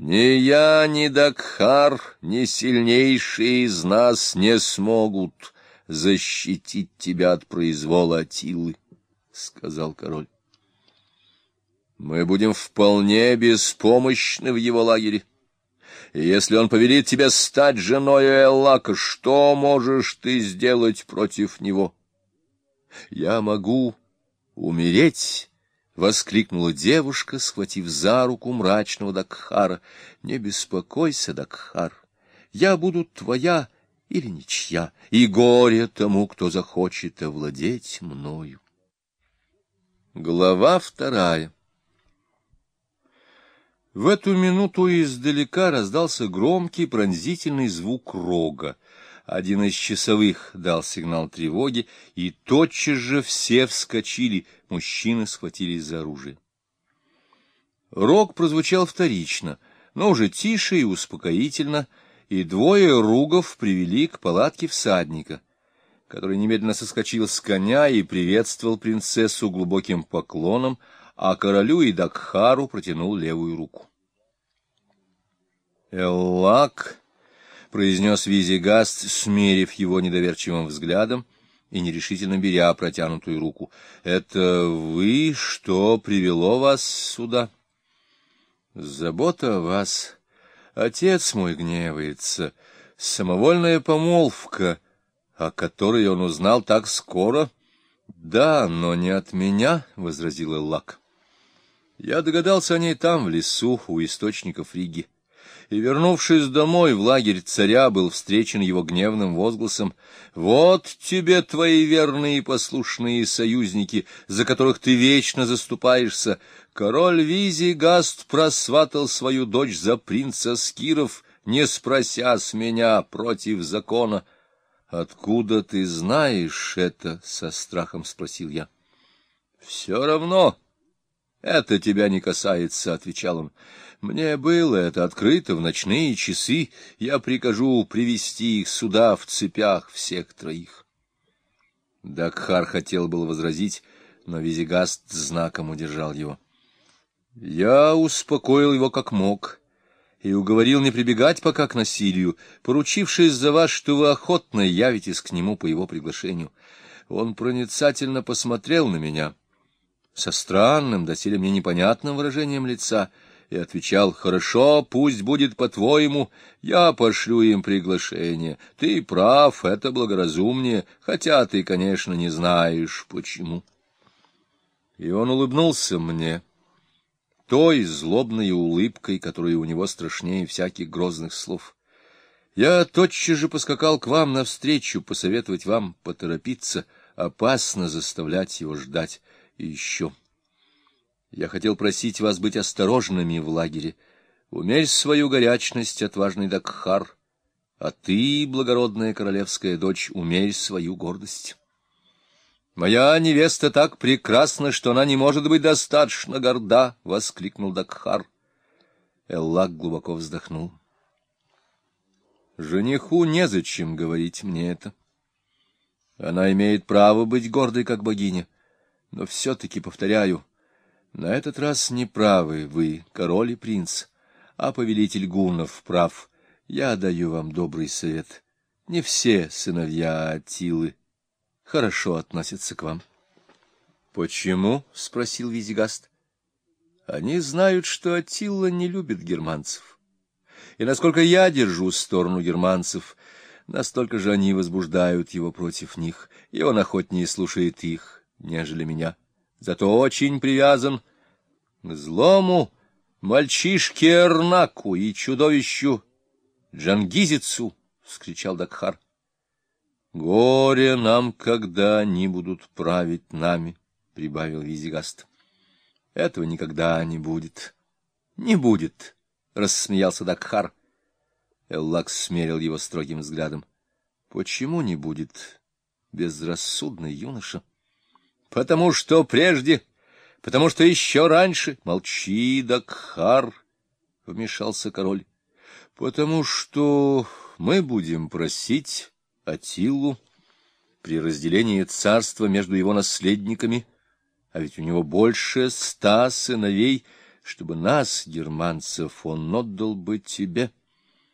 Ни я, ни Дакхар, ни сильнейшие из нас не смогут защитить тебя от произвола Атилы, — сказал король. Мы будем вполне беспомощны в его лагере. И если он повелит тебе стать женой Эллака, что можешь ты сделать против него? Я могу умереть, — воскликнула девушка, схватив за руку мрачного Дакхара. — Не беспокойся, Дакхар, я буду твоя или ничья, и горе тому, кто захочет овладеть мною. Глава вторая в эту минуту издалека раздался громкий пронзительный звук рога. Один из часовых дал сигнал тревоги, и тотчас же все вскочили, мужчины схватились за оружие. Рог прозвучал вторично, но уже тише и успокоительно, и двое ругов привели к палатке всадника, который немедленно соскочил с коня и приветствовал принцессу глубоким поклоном, а королю и Дакхару протянул левую руку. «Эллак», — произнес Визигаст, смерив его недоверчивым взглядом и нерешительно беря протянутую руку, — «это вы, что привело вас сюда?» «Забота о вас. Отец мой гневается. Самовольная помолвка, о которой он узнал так скоро». «Да, но не от меня», — возразил Эллак. «Я догадался о ней там, в лесу, у источников Риги» и, вернувшись домой, в лагерь царя был встречен его гневным возгласом «Вот тебе твои верные и послушные союзники, за которых ты вечно заступаешься. Король Визигаст просватал свою дочь за принца Скиров, не спрося с меня против закона». «Откуда ты знаешь это?» — со страхом спросил я. «Все равно». «Это тебя не касается», — отвечал он. «Мне было это открыто в ночные часы. Я прикажу привести их сюда в цепях всех троих». Дакхар хотел было возразить, но Визигаст знаком удержал его. Я успокоил его как мог и уговорил не прибегать пока к насилию, поручившись за вас, что вы охотно явитесь к нему по его приглашению. Он проницательно посмотрел на меня — со странным, доселе мне непонятным выражением лица, и отвечал, «Хорошо, пусть будет по-твоему, я пошлю им приглашение. Ты прав, это благоразумнее, хотя ты, конечно, не знаешь, почему». И он улыбнулся мне, той злобной улыбкой, которая у него страшнее всяких грозных слов. Я тотчас же поскакал к вам навстречу, посоветовать вам поторопиться, опасно заставлять его ждать. И еще. Я хотел просить вас быть осторожными в лагере. Умерь свою горячность, отважный Дакхар, а ты, благородная королевская дочь, умерь свою гордость. «Моя невеста так прекрасна, что она не может быть достаточно горда!» — воскликнул Дакхар. Эллак глубоко вздохнул. «Жениху незачем говорить мне это. Она имеет право быть гордой, как богиня. Но все-таки, повторяю, на этот раз не правы вы, король и принц, а повелитель гуннов прав. Я даю вам добрый совет. Не все сыновья Атилы хорошо относятся к вам. — Почему? — спросил Визигаст. — Они знают, что Атилла не любит германцев. И насколько я держу сторону германцев, настолько же они возбуждают его против них, и он охотнее слушает их, нежели меня. Зато очень привязан к злому мальчишке Эрнаку и чудовищу Джангизицу, — вскричал Дакхар. — Горе нам, когда они будут править нами, — прибавил Визигаст. — Этого никогда не будет. — Не будет, — рассмеялся Дакхар. Эллак смерил его строгим взглядом. — Почему не будет, безрассудный юноша? — Потому что прежде, потому что еще раньше... Молчи, Дакхар, — вмешался король. Потому что мы будем просить Атилу при разделении царства между его наследниками, а ведь у него больше ста сыновей, чтобы нас, германцев, он отдал бы тебе.